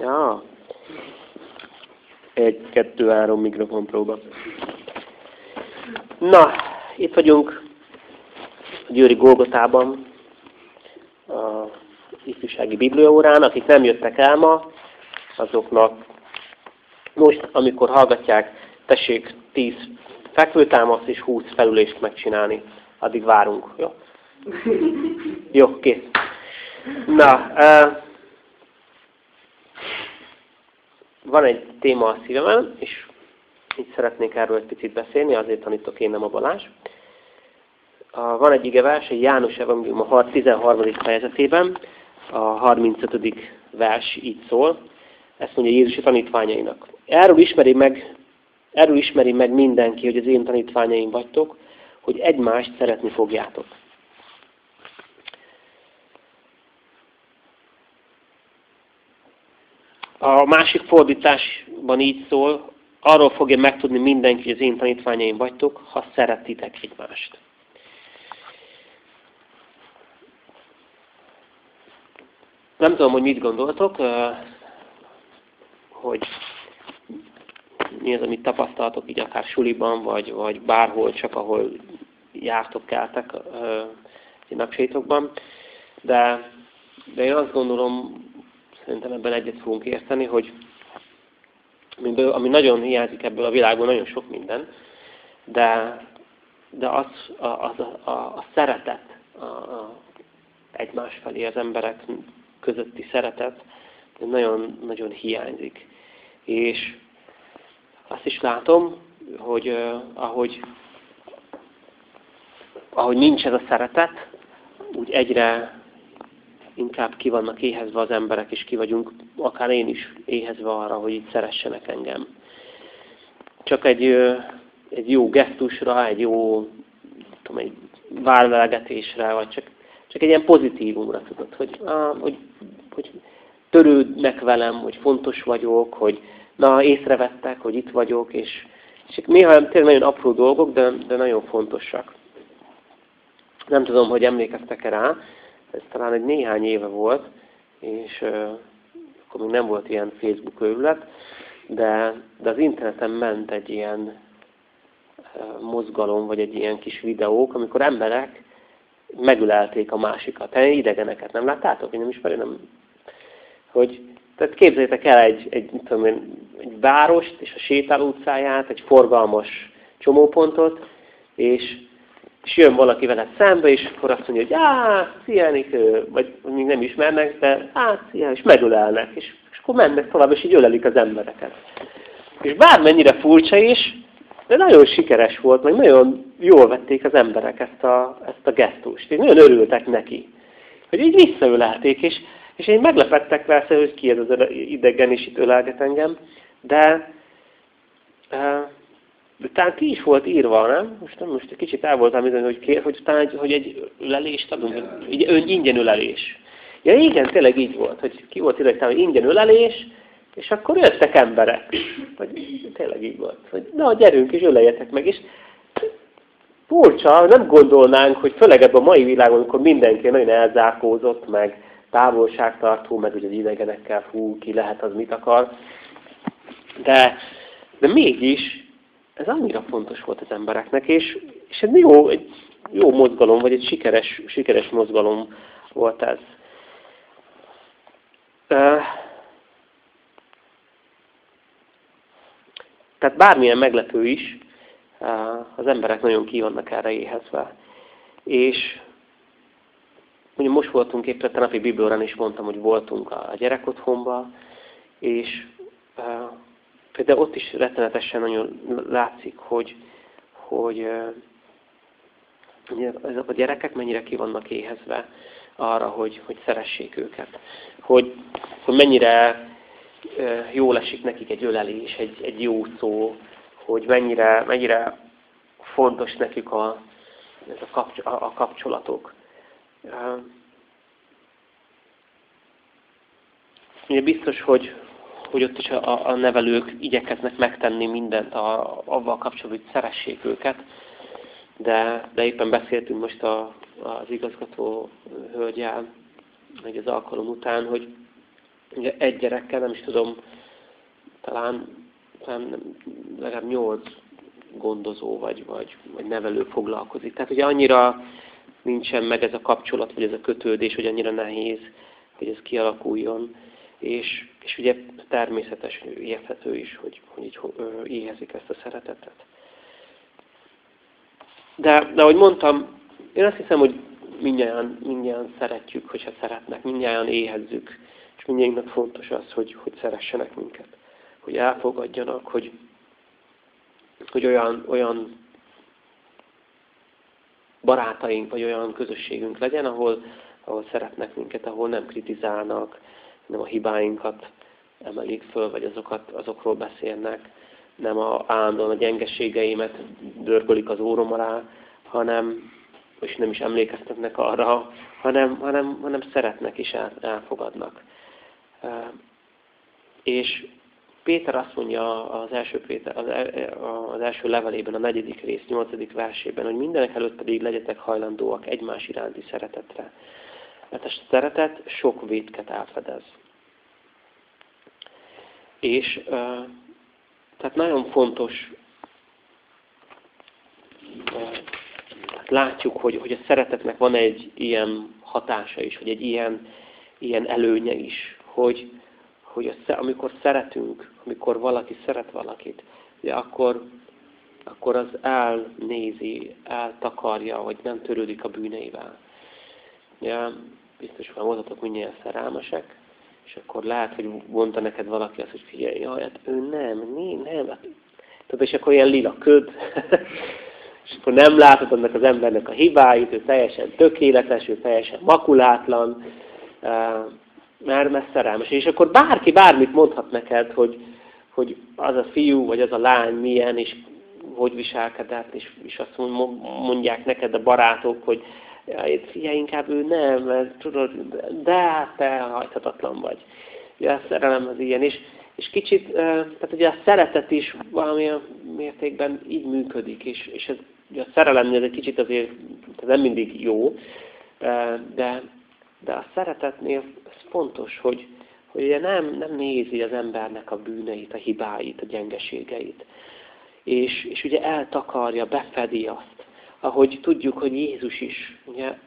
Ja. Egy, kettő, három mikrofon próba. Na, itt vagyunk a Győri Golgotában, a ifjúsági bibliaórán. Akik nem jöttek el ma, azoknak most, amikor hallgatják, tessék 10 fekvőtámaszt és 20 felülést megcsinálni. Addig várunk, jó? Jó, kész. Na, uh, van egy téma a szívemen, és így szeretnék erről egy picit beszélni, azért tanítok én nem a Balázs. Van egy igevers, egy János Evangélium a 13. fejezetében, a 35. vers így szól. Ezt mondja Jézus tanítványainak. Erről ismeri meg, erről ismeri meg mindenki, hogy az én tanítványaim vagytok, hogy egymást szeretni fogjátok. A másik fordításban így szól, arról fogja megtudni mindenki, hogy az én tanítványaim vagytok, ha szeretitek egymást. Nem tudom, hogy mit gondoltok, hogy mi az, amit tapasztaltok így akár suliban, vagy, vagy bárhol, csak ahol jártok, keltek napsétokban. De, de én azt gondolom, szerintem ebben egyet fogunk érteni, hogy ami nagyon hiányzik ebből a világból, nagyon sok minden, de, de az, a, a, a, a szeretet, a, a egymás felé az emberek közötti szeretet nagyon, nagyon hiányzik. És azt is látom, hogy uh, ahogy, ahogy nincs ez a szeretet, úgy egyre inkább ki vannak éhezve az emberek, és ki vagyunk, akár én is éhezve arra, hogy itt szeressenek engem. Csak egy, egy jó gesztusra, egy jó tudom, egy várvelegetésre, vagy csak, csak egy ilyen pozitívumra tudod, hogy, á, hogy, hogy törődnek velem, hogy fontos vagyok, hogy na, észrevettek, hogy itt vagyok, és, és néha tényleg nagyon apró dolgok, de, de nagyon fontosak. Nem tudom, hogy emlékeztek-e rá, ez talán egy néhány éve volt, és akkor még nem volt ilyen Facebook őrület, de, de az interneten ment egy ilyen mozgalom, vagy egy ilyen kis videók, amikor emberek megülelték a másikat. Te idegeneket nem láttátok? Én nem ismeri, nem... Hogy, tehát képzeljétek el egy, egy, mit tudom én, egy várost és a sétáló utcáját, egy forgalmas csomópontot, és és jön valaki vele szembe, és akkor azt mondja, hogy á, szia vagy még nem ismernek, de á, szia, és megölelnek, és, és akkor mennek tovább, és így ölelik az embereket. És bármennyire furcsa is, de nagyon sikeres volt, meg nagyon jól vették az emberek ezt a, ezt a gesztust, és nagyon örültek neki. Hogy így visszaölelték, és, és én meglepettek persze, hogy ki ez az idegen, és itt ölelget engem, de de talán ki is volt írva, nem? Most, nem, most egy kicsit el voltam bizony, hogy, kér, hogy, talán, egy, hogy egy ölelést adunk, hogy ön ingyen ölelés. Ja igen, tényleg így volt, hogy ki volt írva, hogy ingyen ölelés, és akkor jöttek emberek. Vagy tényleg így volt. Hogy na, gyerünk és öleljetek meg. És furcsa, nem gondolnánk, hogy főleg ebben a mai világon, amikor mindenki nagyon elzárkózott, meg távolságtartó, meg hogy az idegenekkel fú, ki lehet, az mit akar. De, de mégis ez annyira fontos volt az embereknek, és, és egy jó, egy jó mozgalom, vagy egy sikeres, sikeres mozgalom volt ez. Tehát bármilyen meglepő is, az emberek nagyon ki vannak erre éhezve. És mondjuk most voltunk éppen a napi Bibliórán is mondtam, hogy voltunk a gyerekotthonba, és de ott is rettenetesen nagyon látszik, hogy, hogy ezek a gyerekek mennyire ki vannak éhezve arra, hogy, hogy szeressék őket. Hogy, hogy mennyire jól esik nekik egy ölelés, egy, egy jó szó, hogy mennyire, mennyire fontos nekik a, ez a, kapcs, a, a kapcsolatok. Ugye biztos, hogy, hogy ott is a, a nevelők igyekeznek megtenni mindent a, avval kapcsolatban, hogy szeressék őket, de, de éppen beszéltünk most a, az igazgató hölgyel, meg az alkalom után, hogy, ugye egy gyerekkel, nem is tudom, talán, talán legalább nyolc gondozó vagy, vagy, vagy nevelő foglalkozik. Tehát ugye annyira nincsen meg ez a kapcsolat, vagy ez a kötődés, hogy annyira nehéz, hogy ez kialakuljon. És, és ugye természetes, érthető is, hogy, hogy így éhezik ezt a szeretetet. De, de ahogy mondtam, én azt hiszem, hogy mindjárt, mindjárt szeretjük, hogyha szeretnek, mindjárt éhezzük, és mindjárt fontos az, hogy, hogy szeressenek minket, hogy elfogadjanak, hogy, hogy olyan, olyan barátaink, vagy olyan közösségünk legyen, ahol, ahol szeretnek minket, ahol nem kritizálnak, nem a hibáinkat emelik föl, vagy azokat, azokról beszélnek, nem a, állandóan a gyengeségeimet dörgölik az órom alá, hanem, és nem is emlékeztetnek arra, hanem, hanem, hanem szeretnek is el, elfogadnak. És Péter azt mondja az első, Péter, az, az első levelében, a negyedik rész, nyolcadik versében, hogy mindenek előtt pedig legyetek hajlandóak egymás iránti szeretetre. Mert a szeretet sok védket elfedez. És tehát nagyon fontos, látjuk, hogy, hogy a szeretetnek van egy ilyen hatása is, hogy egy ilyen, ilyen előnye is, hogy, hogy a, amikor szeretünk, amikor valaki szeret valakit, ugye akkor, akkor az elnézi, eltakarja, hogy nem törődik a bűneivel. Ja, biztos van voltatok mindjárt szerelmesek, és akkor lehet, hogy mondta neked valaki azt, hogy figyelj, jaj, hát ő nem, nem, nem. Hát, tudod, és akkor ilyen lila köd, és akkor nem látod annak az embernek a hibáit, ő teljesen tökéletes, ő teljesen makulátlan, mert, mert szerelmes. És akkor bárki bármit mondhat neked, hogy, hogy az a fiú, vagy az a lány milyen, és hogy viselkedett, és, és azt mondják neked a barátok, hogy figyelj, inkább ő nem, mert tudod, de hát te hajthatatlan vagy. Ugye a szerelem az ilyen, és, és kicsit, tehát ugye a szeretet is valamilyen mértékben így működik, és, és ez, ugye a szerelemnél egy kicsit azért ez nem mindig jó, de, de a szeretetnél ez fontos, hogy, hogy ugye nem, nem nézi az embernek a bűneit, a hibáit, a gyengeségeit. És, és ugye eltakarja, befedi azt ahogy tudjuk, hogy Jézus is ugye,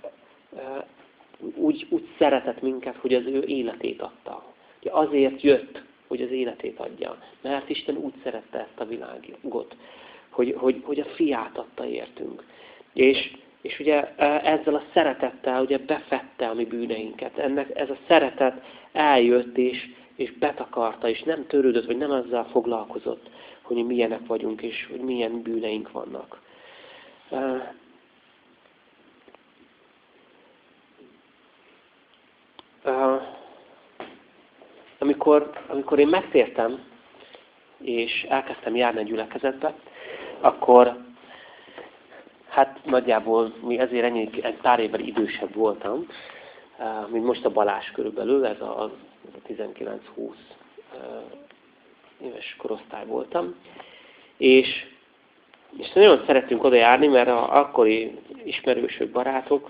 úgy, úgy szeretett minket, hogy az ő életét adta. Ugye azért jött, hogy az életét adja. Mert Isten úgy szerette ezt a világot, hogy, hogy, hogy a fiát adta értünk. És, és ugye ezzel a szeretettel ugye befette a mi bűneinket. Ennek, ez a szeretet eljött és, és betakarta, és nem törődött, vagy nem ezzel foglalkozott, hogy mi milyenek vagyunk, és hogy milyen bűneink vannak amikor, amikor én megtértem, és elkezdtem járni a gyülekezetbe, akkor hát nagyjából mi ezért ennyi, egy pár évvel idősebb voltam, mint most a Balás körülbelül, ez a, a 19-20 éves korosztály voltam. És és nagyon szeretünk oda járni, mert a akkori ismerősök, barátok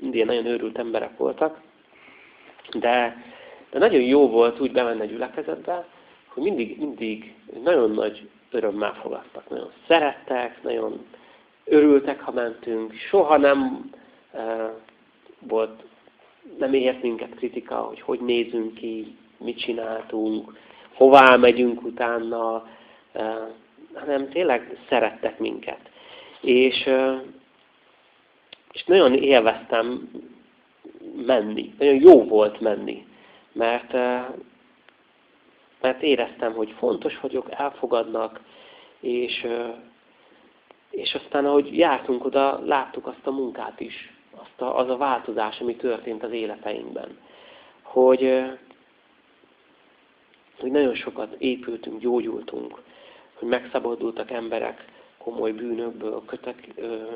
mindig nagyon őrült emberek voltak, de, de nagyon jó volt úgy bemenni a gyülekezetbe, hogy mindig, mindig nagyon nagy örömmel fogadtak. Nagyon szerettek, nagyon örültek, ha mentünk. Soha nem e, volt, nem ért minket kritika, hogy hogy nézünk ki, mit csináltunk, hová megyünk utána. E, hanem tényleg szerettek minket. És, és nagyon élveztem menni. Nagyon jó volt menni. Mert, mert éreztem, hogy fontos vagyok, elfogadnak, és, és aztán, ahogy jártunk oda, láttuk azt a munkát is, azt a, az a változás, ami történt az életeinkben. Hogy, hogy nagyon sokat épültünk, gyógyultunk, hogy megszabadultak emberek komoly bűnökből, kötök,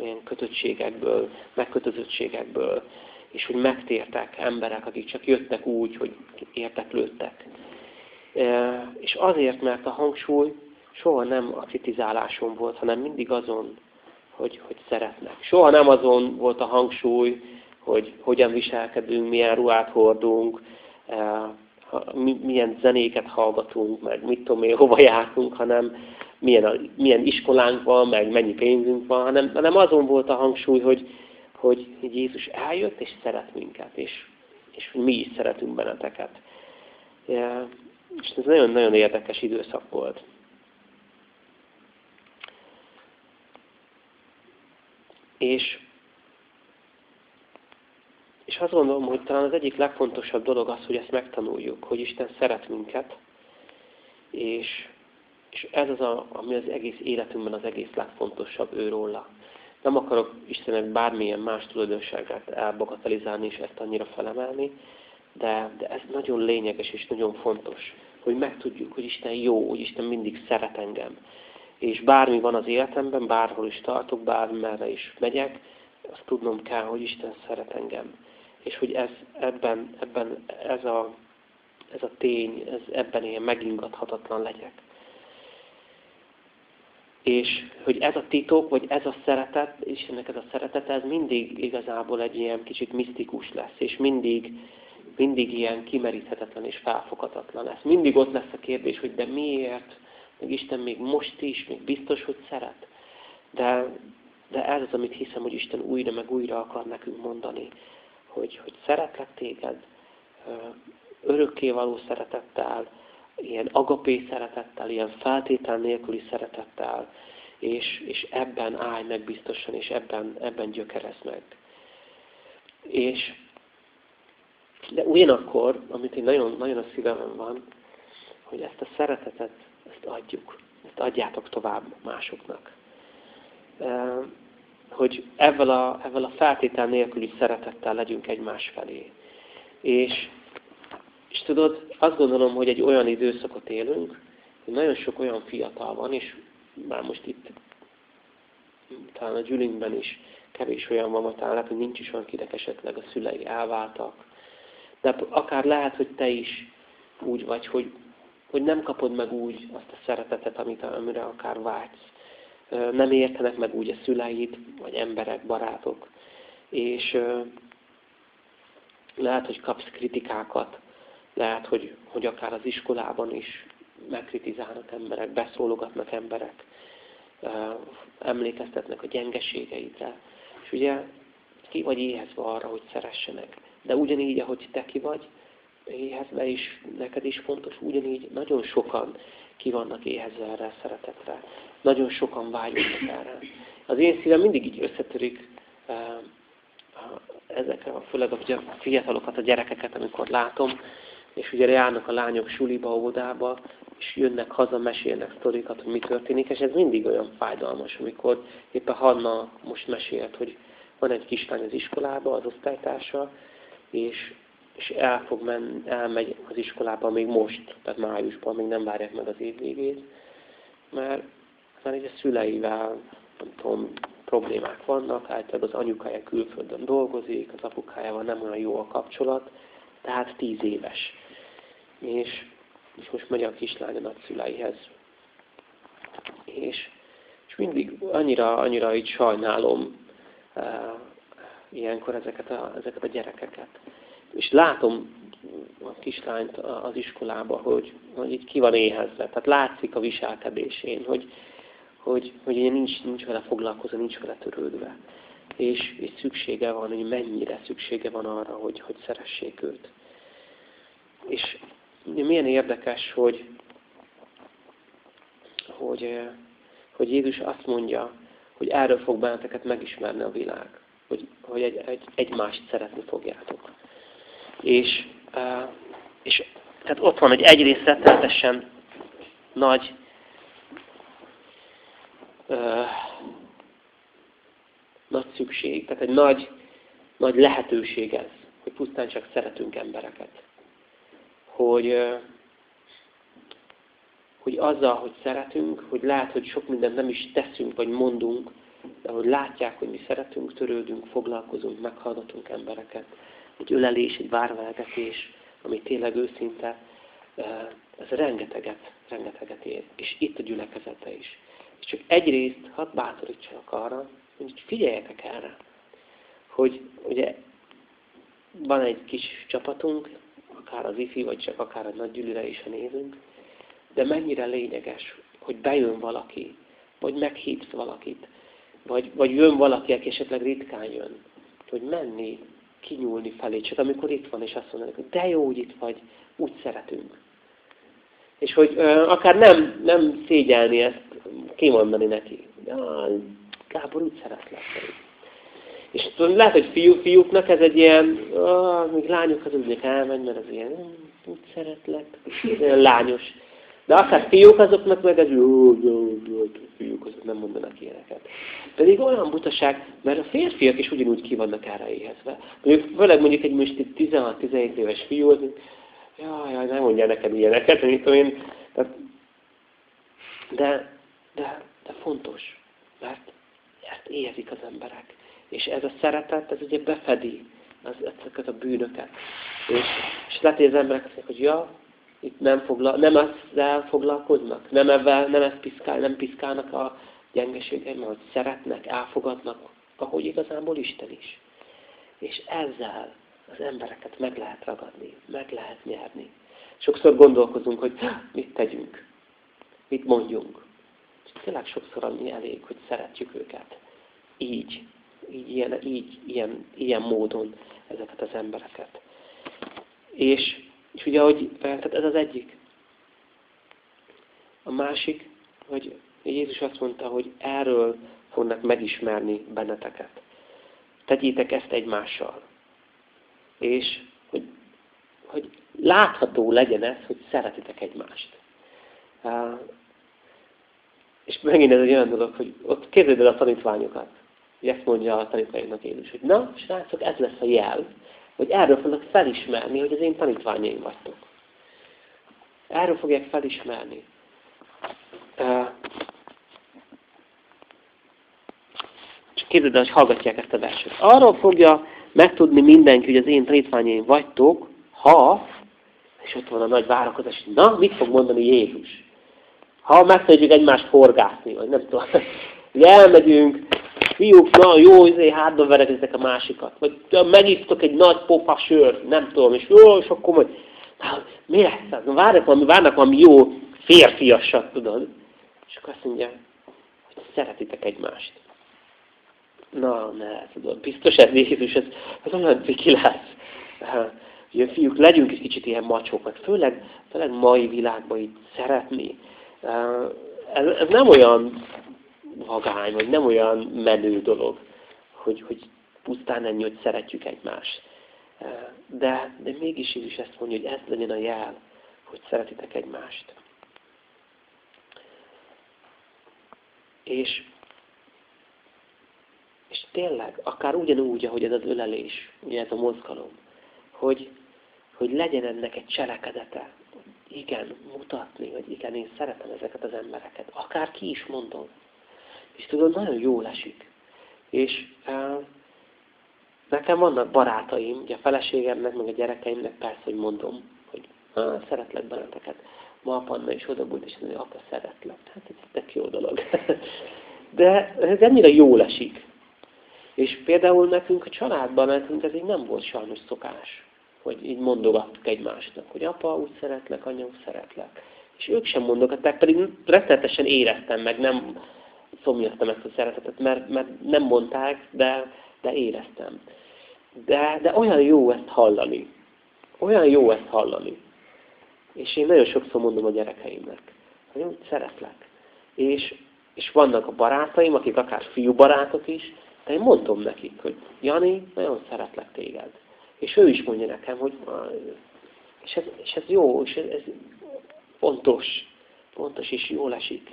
ilyen kötöttségekből, megkötözöttségekből, és hogy megtértek emberek, akik csak jöttek úgy, hogy érteklődtek. És azért, mert a hangsúly soha nem a kritizáláson volt, hanem mindig azon, hogy, hogy szeretnek. Soha nem azon volt a hangsúly, hogy hogyan viselkedünk, milyen ruhát hordunk, milyen zenéket hallgatunk, meg mit tudom én, hova jártunk, hanem milyen, a, milyen iskolánk van, meg mennyi pénzünk van, hanem, hanem azon volt a hangsúly, hogy, hogy Jézus eljött és szeret minket, és, és mi is szeretünk benneteket. És ez nagyon-nagyon érdekes időszak volt. És, és azt gondolom, hogy talán az egyik legfontosabb dolog az, hogy ezt megtanuljuk, hogy Isten szeret minket, és, és ez az, a, ami az egész életünkben az egész legfontosabb őróla. Nem akarok Istennek bármilyen más tulajdonságát elbagatelizálni és ezt annyira felemelni, de, de ez nagyon lényeges és nagyon fontos, hogy megtudjuk, hogy Isten jó, hogy Isten mindig szeret engem. És bármi van az életemben, bárhol is tartok, bármerre is megyek, azt tudnom kell, hogy Isten szeret engem. És hogy ez, ebben, ebben ez, a, ez a tény, ez ebben ilyen megingathatatlan legyek. És hogy ez a titok, vagy ez a szeretet, Istennek ez a szeretet, ez mindig igazából egy ilyen kicsit misztikus lesz, és mindig, mindig ilyen kimeríthetetlen és felfoghatatlan lesz. Mindig ott lesz a kérdés, hogy de miért, meg Isten még most is, még biztos, hogy szeret. De, de ez az, amit hiszem, hogy Isten újra meg újra akar nekünk mondani, hogy, hogy szeretlek téged, örökkévaló szeretettel, ilyen agapé szeretettel, ilyen feltétel nélküli szeretettel, és, és ebben állj meg biztosan, és ebben, ebben gyökerez meg. És de ugyanakkor, amit én nagyon, nagyon a szívemben van, hogy ezt a szeretetet, ezt adjuk. Ezt adjátok tovább másoknak. Hogy ezzel a, ezzel a feltétel nélküli szeretettel legyünk egymás felé. És, és tudod, azt gondolom, hogy egy olyan időszakot élünk, hogy nagyon sok olyan fiatal van, és már most itt talán a gyűlünkben is kevés olyan van, talán lehet, hogy nincs is olyan, kinek esetleg a szülei elváltak, de akár lehet, hogy te is úgy vagy, hogy, hogy nem kapod meg úgy azt a szeretetet, amit, amire akár vágysz. Nem értenek meg úgy a szüleid, vagy emberek, barátok. És lehet, hogy kapsz kritikákat, lehet, hogy, hogy akár az iskolában is megkritizálnak emberek, beszólogatnak emberek, emlékeztetnek a gyengeségeidre. És ugye ki vagy éhezve arra, hogy szeressenek. De ugyanígy, ahogy te ki vagy, éhezve is, neked is fontos, ugyanígy nagyon sokan ki vannak éhezve erre a szeretetre. Nagyon sokan vágynak erre. Az én szívem mindig így összetörik eh, ezekre, főleg a fiatalokat, a gyerekeket, amikor látom, és ugye járnak a lányok suliba, óvodába, és jönnek haza, mesélnek sztorikat, hogy mi történik, és ez mindig olyan fájdalmas, amikor éppen Hanna most mesélt, hogy van egy kislány az iskolába, az osztálytársa, és, és el fog menni, elmegy az iskolába még most, tehát májusban, még nem várják meg az év végét, mert, mert egy a szüleivel, nem tudom, problémák vannak, általában az anyukája külföldön dolgozik, az apukájával nem olyan jó a kapcsolat, tehát tíz éves. És, és most megy a kislány a nagyszüleihez. És, és mindig annyira, annyira így sajnálom uh, ilyenkor ezeket a, ezeket a gyerekeket. És látom a kislányt az iskolába, hogy, hogy így ki van éhezve. Tehát látszik a viselkedésén, hogy, hogy, hogy nincs, nincs vele foglalkozva, nincs vele törődve. És, és szüksége van, hogy mennyire szüksége van arra, hogy, hogy szeressék őt. És milyen érdekes, hogy, hogy, hogy Jézus azt mondja, hogy erről fog benneteket megismerni a világ hogy, hogy egy, egy, egymást szeretni fogjátok. És, és tehát ott van, hogy egyrészt rettenetesen nagy nagy szükség, tehát egy nagy, nagy lehetőség ez, hogy pusztán csak szeretünk embereket. Hogy, uh, hogy azzal, hogy szeretünk, hogy lehet, hogy sok mindent nem is teszünk, vagy mondunk, de hogy látják, hogy mi szeretünk, törődünk, foglalkozunk, meghallgatunk embereket, egy ölelés, egy várvelgetés, ami tényleg őszinte, ez rengeteget, rengeteget ér. És itt a gyülekezete is. És csak egyrészt hadd bátorítsanak arra, hogy figyeljetek erre, hogy ugye van egy kis csapatunk, akár az ifi, vagy csak akár a nagy gyűlire is, ha nézünk, de mennyire lényeges, hogy bejön valaki, vagy meghívsz valakit, vagy, vagy jön valaki, aki esetleg ritkán jön, hogy menni, kinyúlni felé, csak amikor itt van, és azt mondani, hogy de jó, hogy itt vagy, úgy szeretünk. És hogy ö, akár nem, nem szégyelni ezt, kimondani neki. Ja, Gábor úgy szeretlek. És lehet, hogy fiú, fiúknak ez egy ilyen, ah, még lányok az úgy elmenj, mert az ilyen, úgy szeretlek, lányos. De akár fiúk azoknak meg ez jó, jó, jó, fiúk azok nem mondanak ilyeneket. Pedig olyan butaság, mert a férfiak is ugyanúgy ki vannak erre éhezve. Mondjuk, főleg mondjuk egy most 16-17 éves fiú, az, jaj, jaj, nem mondja nekem ilyeneket, mit tudom én. De, de, de fontos, mert ezt éhezik az emberek. És ez a szeretet, ez ugye befedi az, ezeket a bűnöket. És, és lehet, hogy az emberek azt mondják, hogy ja, itt nem, foglal, nem ezzel foglalkoznak, nem, ebben, nem ezt piszkál, nem piszkálnak a gyengeségeimmel, hogy szeretnek, elfogadnak, ahogy igazából Isten is. És ezzel az embereket meg lehet ragadni, meg lehet nyerni. Sokszor gondolkozunk, hogy mit tegyünk, mit mondjunk. És tényleg sokszor annyi elég, hogy szeretjük őket. Így, így, ilyen, így ilyen, ilyen módon ezeket az embereket. És és ugye, hogy tehát ez az egyik. A másik, hogy Jézus azt mondta, hogy erről fognak megismerni benneteket. Tegyétek ezt egymással. És hogy, hogy látható legyen ez, hogy szeretitek egymást. És megint ez egy olyan dolog, hogy ott képzeld el a tanítványokat. Ezt mondja a tanítványoknak Jézus, hogy na, srácok, ez lesz a jel, hogy erről fognak felismerni, hogy az én tanítványaim vagytok. Erről fogják felismerni. Csak képzeld el, hogy hallgatják ezt a verset. Arról fogja megtudni mindenki, hogy az én tanítványaim vagytok, ha, és ott van a nagy várakozás, na, mit fog mondani Jézus? Ha megszerjük egymást forgászni, vagy nem tudom, hogy elmegyünk, fiúk, na jó, izé, hátba verekeztek a másikat. Vagy megisztok egy nagy pofa sör, nem tudom, és jó, és akkor majd, na, mi lesz ez? Na, várnak valami, várnak valami jó férfiasat, tudod? És akkor azt mondja, hogy szeretitek egymást. Na, ne, tudod, biztos ez Jézus, ez, ez olyan ciki lesz. Ugye, fiúk, legyünk egy kicsit ilyen macsók, meg főleg, főleg mai világban így szeretni. Ez, ez nem olyan vagány, vagy nem olyan menő dolog, hogy, hogy pusztán ennyi, hogy szeretjük egymást. De, de mégis is ezt mondja, hogy ez legyen a jel, hogy szeretitek egymást. És, és tényleg, akár ugyanúgy, ahogy ez az ölelés, ugye ez a mozgalom, hogy, hogy legyen ennek egy cselekedete, igen, mutatni, hogy igen, én szeretem ezeket az embereket. Akár ki is mondom. És tudod, nagyon jól esik. És e, nekem vannak barátaim, ugye a feleségemnek, meg a gyerekeimnek persze, hogy mondom, hogy szeretlek benneteket. Ma a Panna is odabújt, és mondja, apa, szeretlek. Hát ez egy jó dolog. De ez ennyire jól esik. És például nekünk a családban, nekünk ez így nem volt sajnos szokás, hogy így mondogattuk egymásnak, hogy apa, úgy szeretlek, anya, úgy szeretlek. És ők sem mondogatták, pedig rettenetesen éreztem meg, nem szomjaztam ezt a szeretetet, mert, mert nem mondták, de, de éreztem. De, de olyan jó ezt hallani. Olyan jó ezt hallani. És én nagyon sokszor mondom a gyerekeimnek, hogy úgy szeretlek. És, és vannak a barátaim, akik akár fiú barátok is, de én mondom nekik, hogy Jani, nagyon szeretlek téged. És ő is mondja nekem, hogy és ez, és ez jó, és ez, ez fontos, fontos és jól esik.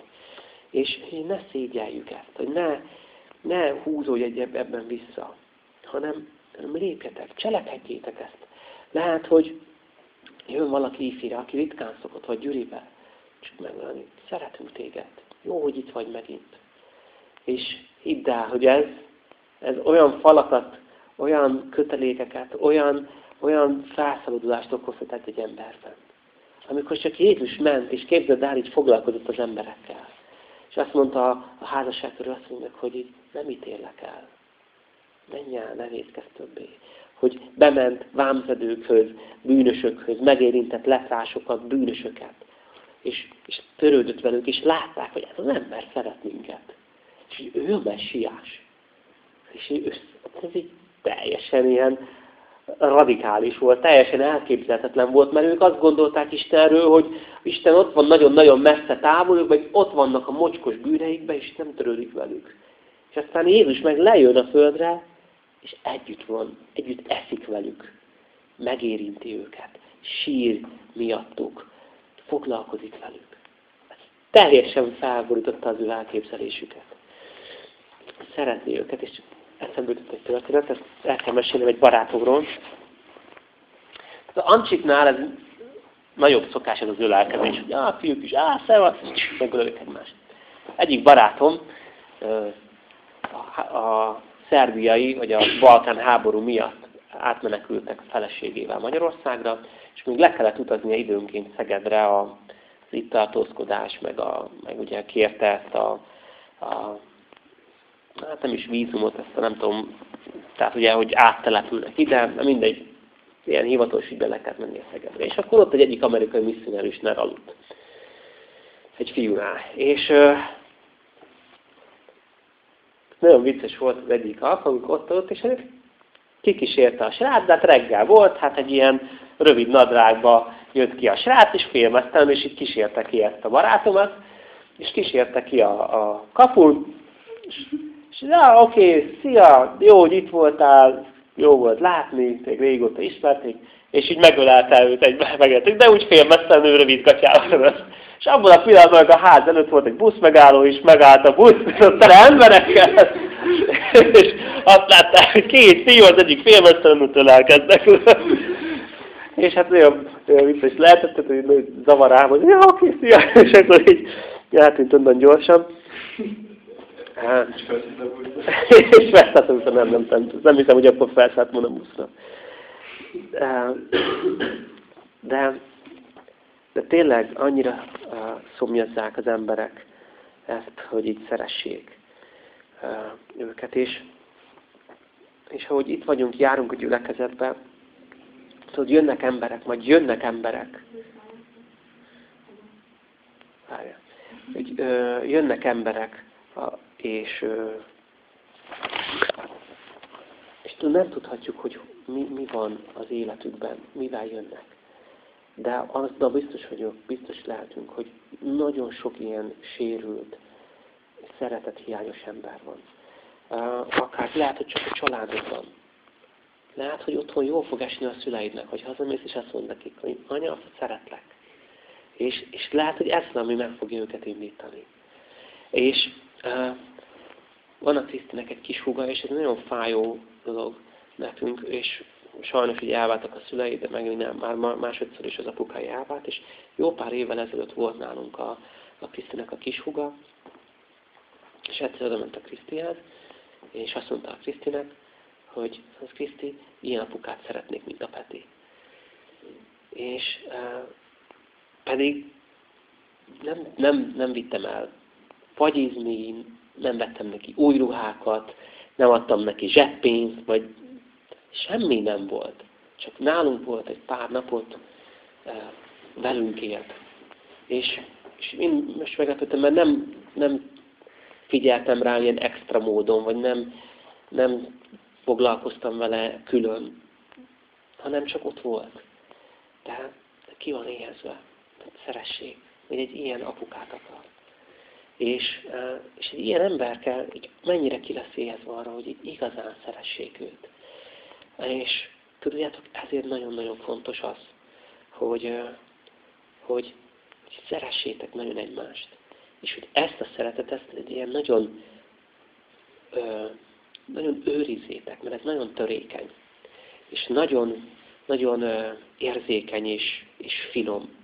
És hogy ne szégyeljük ezt, hogy ne, ne húzódj egy ebben vissza, hanem, hanem lépjetek, cselekedjétek ezt. Lehet, hogy jön valaki ifire, aki ritkán szokott, vagy gyűribe, csak megmondani, szeretünk téged, jó, hogy itt vagy megint. És hidd el, hogy ez, ez olyan falakat, olyan kötelékeket, olyan, olyan felszabadulást okozhat egy emberben. Amikor csak Jézus ment, és képzeld el, így foglalkozott az emberekkel. És azt mondta a házasságtörő mondja, hogy így nem ítélek el. Menj el, ne védkezz többé. hogy bement vámszedőkhöz, bűnösökhöz, megérintett leprásokat, bűnösöket. És, és törődött velük, és látták, hogy ez az ember szeret minket. És ő a messiás. És ő, ez így teljesen ilyen radikális volt, teljesen elképzelhetetlen volt, mert ők azt gondolták Istenről, hogy Isten ott van nagyon-nagyon messze távoluk, vagy ott vannak a mocskos bűneikben, és nem törődik velük. És aztán Jézus meg lejön a földre, és együtt van, együtt eszik velük, megérinti őket, sír miattuk, foglalkozik velük. Ez teljesen felborította az ő elképzelésüket. Szeretné őket, és eszembe jutott egy történet, ezt el kell mesélnem egy barátomról. Az Ancsiknál ez nagyobb szokás ez az ölelkezés, hogy á, fiúk is, á, szevasz, megölölik egymást. Egyik barátom a, a szerbiai, vagy a Balkán háború miatt átmenekültek feleségével Magyarországra, és még le kellett utaznia időnként Szegedre a, az itt tartózkodás, meg, a, meg ugye kérte ezt a, a hát nem is vízumot, ezt nem tudom, tehát ugye, hogy áttelepülnek ide, de mindegy, ilyen hivatalos ügyben le kellett menni a Szegedre. És akkor ott egy egyik amerikai misszionárusnál aludt. Egy fiúnál. És nagyon vicces volt az egyik alkalom, amikor ott volt, és kikísérte a srác, de hát reggel volt, hát egy ilyen rövid nadrágba jött ki a srác, és félmeztem, és így kísérte ki ezt a barátomat, és kísérte ki a, a kapun, és, és ja, oké, szia, jó, hogy itt voltál, jó volt látni, még régóta ismerték, és így megölelte őt, egy, megölték, de úgy félmeztem, ő rövid gatyával. És abban a pillanatban a ház előtt volt egy buszmegálló is, megállt a busz, és ott tele emberekkel, és azt látták, hogy két fiú, az egyik félmesztelenül elkezdtek. és hát nagyon, nagyon vicces lehetett, hogy nagyon zavarában, hogy ja, oké, szia, és akkor így eltűnt onnan gyorsan. És felszálltam, nem, nem, nem, nem hiszem, hogy akkor felszállt volna buszra. De de tényleg annyira szomjazzák az emberek ezt, hogy így szeressék őket is. És ahogy itt vagyunk, járunk a gyülekezetbe, tudod, jönnek emberek, majd jönnek emberek. Uh, jönnek emberek, uh, és, és nem tudhatjuk, hogy mi, mi van az életükben, mivel jönnek. De azzal biztos vagyok, biztos lehetünk, hogy nagyon sok ilyen sérült, szeretethiányos ember van. Akár lehet, hogy csak a családodban. Lehet, hogy otthon jól fog esni a szüleidnek, hogy hazamész, és azt mond nekik, hogy anya, azt szeretlek. És, és lehet, hogy ez az, ami meg fogja őket indítani. És uh, van a Krisztinek egy kis húga, és ez nagyon fájó dolog nekünk, és sajnos így elváltak a szülei, de meg nem, már másodszor is az apukai elvált, és jó pár évvel ezelőtt volt nálunk a, a Krisztinek a kishuga, és egyszer oda ment a Krisztihez, és azt mondta a Krisztinek, hogy az Kriszti, ilyen apukát szeretnék, mint a Peti. És uh, pedig nem, nem, nem vittem el fagyizni, nem vettem neki új ruhákat, nem adtam neki zseppénzt, vagy Semmi nem volt. Csak nálunk volt egy pár napot, e, velünk élt. És, és én most meglepődtem, mert nem, nem figyeltem rá ilyen extra módon, vagy nem, nem foglalkoztam vele külön, hanem csak ott volt. De ki van éhezve, szeressék, hogy egy ilyen apukát akar. És, és egy ilyen ember kell, hogy mennyire ki lesz éhezve arra, hogy igazán szeressék őt. És tudjátok, ezért nagyon-nagyon fontos az, hogy, hogy, hogy szeressétek nagyon egymást. És hogy ezt a szeretetet ezt egy ilyen nagyon, nagyon őrizzétek, mert ez nagyon törékeny. És nagyon, nagyon érzékeny és, és finom.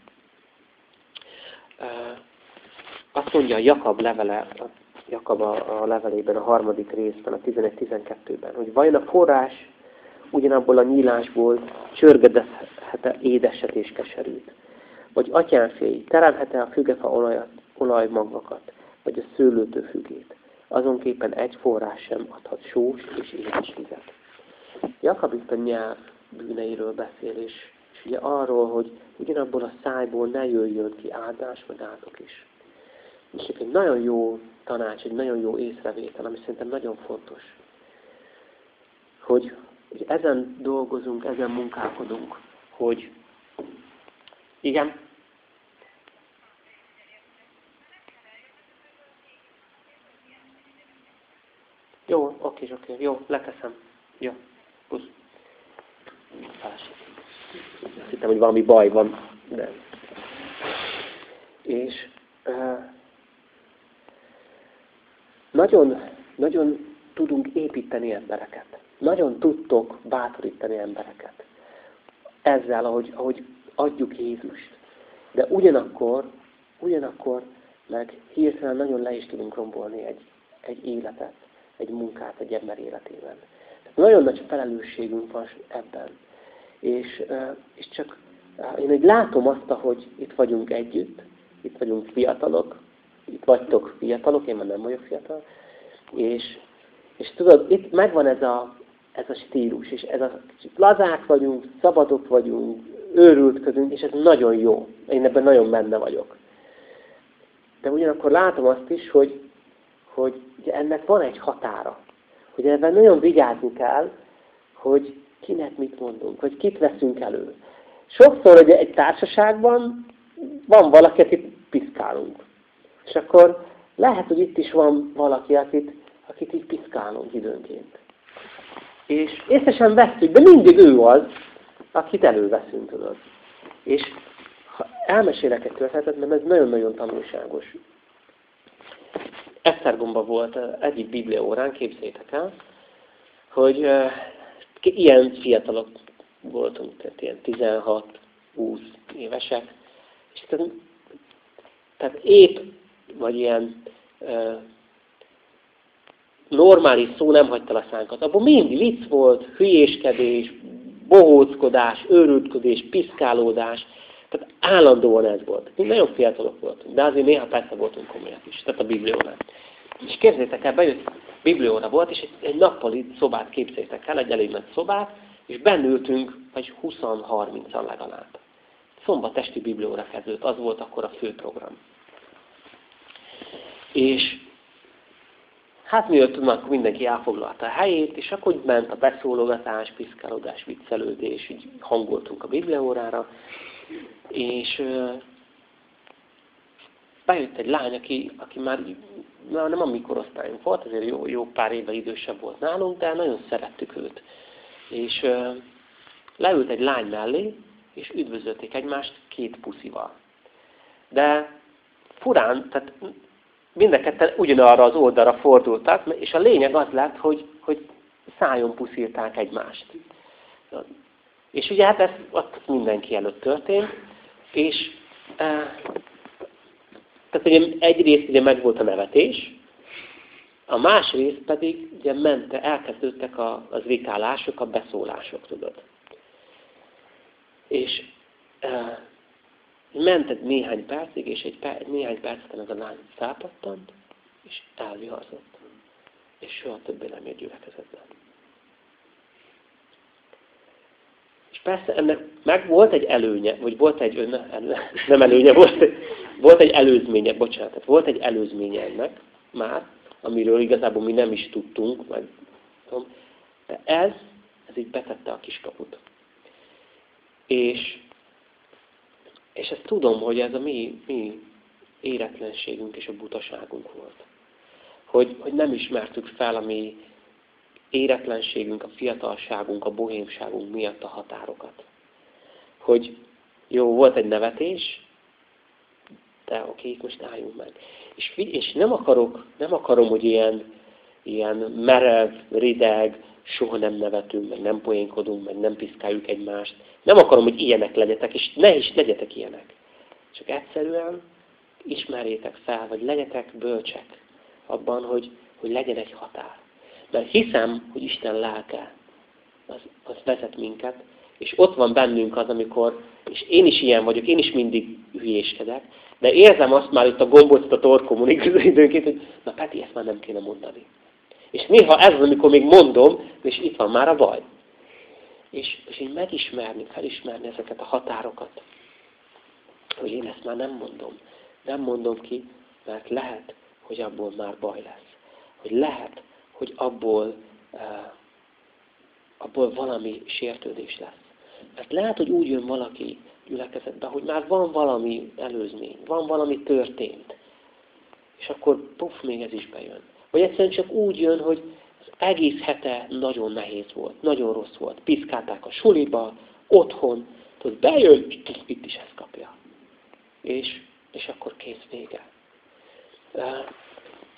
Azt mondja a Jakab levele, a Jakab a, a levelében, a harmadik részben, a 11-12-ben, hogy vajon a forrás ugyanabból a nyílásból csörgedezhet-e édeset és keserűt? Vagy atyánfély, terelhet-e a fügefa olajat, olajmagvakat, vagy a szőlőtő fügét? Azonképpen egy forrás sem adhat sós és édes vizet. Jakab itt a nyelv bűneiről beszél, és, és ugye arról, hogy ugyanabból a szájból ne jöjjön ki áldás, meg áldok is. És egy nagyon jó tanács, egy nagyon jó észrevétel, ami szerintem nagyon fontos. Hogy, ezen dolgozunk, ezen munkálkodunk, hogy igen, Jó, oké, oké, jó, leteszem. Jó, pusz. Azt hittem, hogy valami baj van, de... És uh, nagyon, nagyon tudunk építeni embereket. Nagyon tudtok bátorítani embereket. Ezzel, ahogy, ahogy adjuk Jézust. De ugyanakkor, ugyanakkor meg hirtelen nagyon le is tudunk rombolni egy, egy életet egy munkát egy ember életében. Tehát nagyon nagy felelősségünk van ebben. És, és csak én egy látom azt, hogy itt vagyunk együtt, itt vagyunk fiatalok, itt vagytok fiatalok, én már nem vagyok fiatal, és, és tudod, itt megvan ez a, ez a stílus, és ez a kicsit lazák vagyunk, szabadok vagyunk, őrültködünk, és ez nagyon jó. Én ebben nagyon benne vagyok. De ugyanakkor látom azt is, hogy hogy ennek van egy határa. Hogy ebben nagyon vigyázni kell, hogy kinek mit mondunk, hogy kit veszünk elő. Sokszor ugye egy társaságban van valaki, akit piszkálunk. És akkor lehet, hogy itt is van valaki, akit, akit így piszkálunk időnként. És észre sem vesztük, de mindig ő az, akit előveszünk, tudod. És ha elmesélek egy történetet, mert ez nagyon-nagyon tanulságos. Esztergomba volt egyik biblia órán, képzétek el, hogy uh, ilyen fiatalok voltunk, tehát ilyen 16-20 évesek, és tehát, tehát épp, vagy ilyen uh, normális szó nem hagyta a szánkat. Abban mindig vicc volt, hülyéskedés, bohóckodás, őrültködés, piszkálódás, tehát állandóan ez volt. Mi nagyon fiatalok voltunk, de azért néha persze voltunk komolyak is, tehát a Bibliórán. És képzétek el, bejött Biblióra volt, és egy, egy nappali szobát képzétek el, egy elég nagy szobát, és bennültünk, vagy 20-30-an legalább. Szombat esti Biblióra kezdődött, az volt akkor a fő program. És hát miért tudnak, mindenki elfoglalta a helyét, és akkor ment a beszólogatás, piszkálódás, viccelődés, így hangoltunk a Bibliórára, és bejött egy lány, aki, aki már na, nem a mi korosztályunk volt, azért jó, jó pár éve idősebb volt nálunk, de nagyon szerettük őt. És leült egy lány mellé, és üdvözölték egymást két puszival. De furán, tehát mind a ketten ugyanarra az oldalra fordultak, és a lényeg az lett, hogy, hogy szájon puszílták egymást. És ugye hát ez ott mindenki előtt történt, és e, tehát ugye egyrészt ugye meg volt a nevetés, a másrészt pedig ugye mente, elkezdődtek a, az vikálások, a beszólások, tudod. És e, mented néhány percig, és egy per, néhány percet ez a lány felpattant, és elviharzott. És soha többé nem jött gyülekezetben. És persze ennek meg volt egy előnye, vagy volt egy, ön, nem előnye, volt, volt egy előzménye, bocsánat, volt egy előzménye ennek már, amiről igazából mi nem is tudtunk, meg, tudom, de ez, ez így betette a kiskaput. És, és ezt tudom, hogy ez a mi, mi éretlenségünk és a butaságunk volt. Hogy, hogy nem ismertük fel a mi éretlenségünk, a fiatalságunk, a bohémságunk miatt a határokat. Hogy jó, volt egy nevetés, de oké, most álljunk meg. És, és nem, akarok, nem akarom, hogy ilyen, ilyen merev, rideg, soha nem nevetünk, meg nem poénkodunk, meg nem piszkáljuk egymást. Nem akarom, hogy ilyenek legyetek, és ne is legyetek ilyenek. Csak egyszerűen ismerjétek fel, vagy legyetek bölcsek abban, hogy, hogy legyen egy határ. Mert hiszem, hogy Isten lelke az, az vezet minket, és ott van bennünk az, amikor, és én is ilyen vagyok, én is mindig hülyéskedek, de érzem azt már itt a gombot, a torkomon időnként, hogy na Peti, ezt már nem kéne mondani. És néha ez amikor még mondom, és itt van már a baj. és, és így megismerni, felismerni ezeket a határokat, hogy én ezt már nem mondom. Nem mondom ki, mert lehet, hogy abból már baj lesz. Hogy lehet, hogy abból, uh, abból valami sértődés lesz. Mert lehet, hogy úgy jön valaki gyülekezetbe, hogy már van valami előzmény, van valami történt. És akkor puff, még ez is bejön. Vagy egyszerűen csak úgy jön, hogy az egész hete nagyon nehéz volt, nagyon rossz volt. Piszkálták a suliba, otthon, tudod, bejön, itt is ezt kapja. És, és akkor kész vége.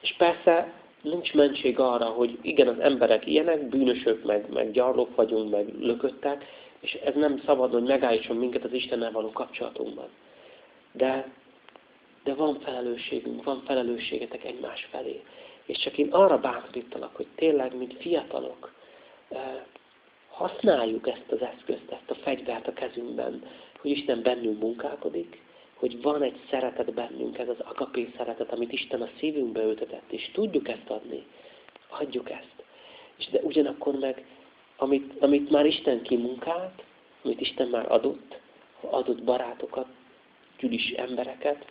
És persze nincs mentség arra, hogy igen, az emberek ilyenek, bűnösök, meg, meg gyarlók vagyunk, meg lököttek, és ez nem szabad, hogy megállítson minket az Istennel való kapcsolatunkban. De, de van felelősségünk, van felelősségetek egymás felé. És csak én arra bátorítalak, hogy tényleg, mint fiatalok, használjuk ezt az eszközt, ezt a fegyvert a kezünkben, hogy Isten bennünk munkálkodik, hogy van egy szeretet bennünk, ez az agapé szeretet, amit Isten a szívünkbe öltetett, és tudjuk ezt adni. Adjuk ezt. És de ugyanakkor meg, amit, amit már Isten kimunkált, amit Isten már adott, adott barátokat, gyűlis embereket,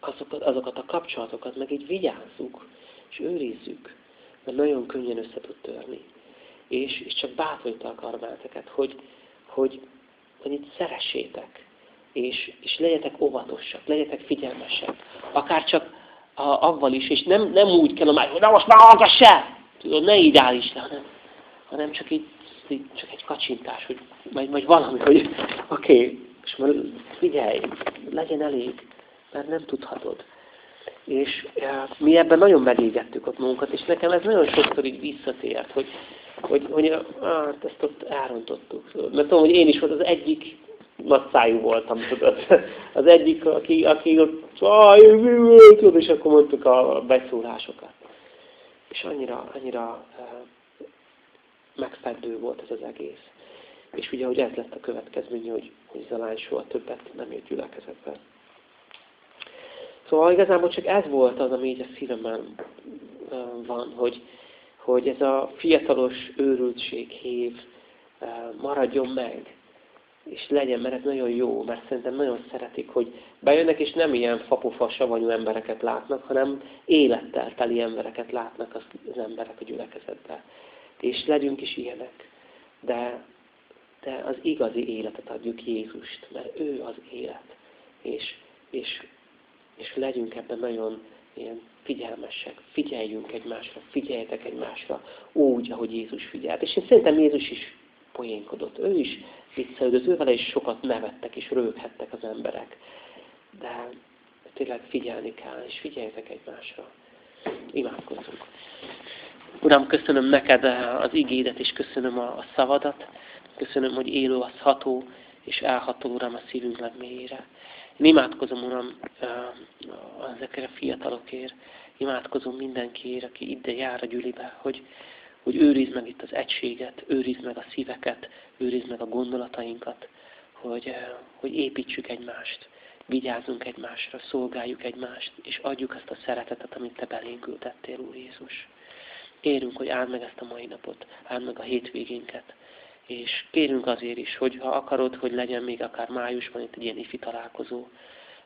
azokat, azokat a kapcsolatokat meg így vigyázzuk, és őrizzük, mert nagyon könnyen össze tud törni. És, és csak bátorítalak arra hogy, hogy, hogy itt szeressétek, és, és legyetek óvatosak, legyetek figyelmesek. Akár csak a, avval is, és nem, nem úgy kell, hogy na most már hallgass el! Tudod, ne így hanem, hanem csak így, így csak egy kacsintás, hogy vagy, vagy valami, hogy oké, okay, és már figyelj, legyen elég, mert nem tudhatod. És ja, mi ebben nagyon megégettük ott magunkat, és nekem ez nagyon sokszor így visszatért, hogy, hogy, hogy hát ezt ott elrontottuk. Mert tudom, hogy én is volt az egyik nagy szájú voltam, tudod. Az egyik, aki, aki ott, tudod, és akkor mondtuk a beszólásokat. És annyira, annyira uh, megfedő volt ez az egész. És ugye, hogy ez lett a következmény, hogy, hogy Zalány soha többet nem jött gyülekezetbe. Szóval igazából csak ez volt az, ami így a szívemben van, hogy, hogy ez a fiatalos őrültség hív maradjon meg és legyen, mert ez nagyon jó, mert szerintem nagyon szeretik, hogy bejönnek, és nem ilyen fapufa, savanyú embereket látnak, hanem élettel teli embereket látnak az, az emberek a gyülekezetben. És legyünk is ilyenek. De, de az igazi életet adjuk Jézust, mert ő az élet. És, és, és legyünk ebben nagyon ilyen figyelmesek, figyeljünk egymásra, figyeljetek egymásra úgy, ahogy Jézus figyelt. És én szerintem Jézus is poénkodott. Ő is viccelődött, ő vele is sokat nevettek és röghettek az emberek. De tényleg figyelni kell, és figyeljetek egymásra. Imádkozzunk. Uram, köszönöm neked az igédet, és köszönöm a szavadat. Köszönöm, hogy élő az ható, és elható, Uram, a szívünk legmélyére. Én imádkozom, Uram, ezekre a fiatalokért. Imádkozom mindenkiért, aki ide jár a gyülibe, hogy, hogy őrizd meg itt az egységet, őrizd meg a szíveket, őrizd meg a gondolatainkat, hogy, hogy építsük egymást, vigyázzunk egymásra, szolgáljuk egymást, és adjuk azt a szeretetet, amit Te belénk ültettél, Úr Jézus. Kérünk, hogy áld meg ezt a mai napot, áld meg a hétvégénket, és kérünk azért is, hogy ha akarod, hogy legyen még akár májusban itt egy ilyen ifi találkozó,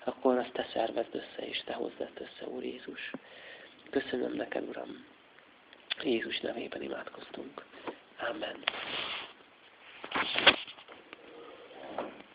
akkor azt Te szervezd össze, és Te ezt össze, Úr Jézus. Köszönöm neked, Uram. Jézus nevében imádkoztunk. Amen.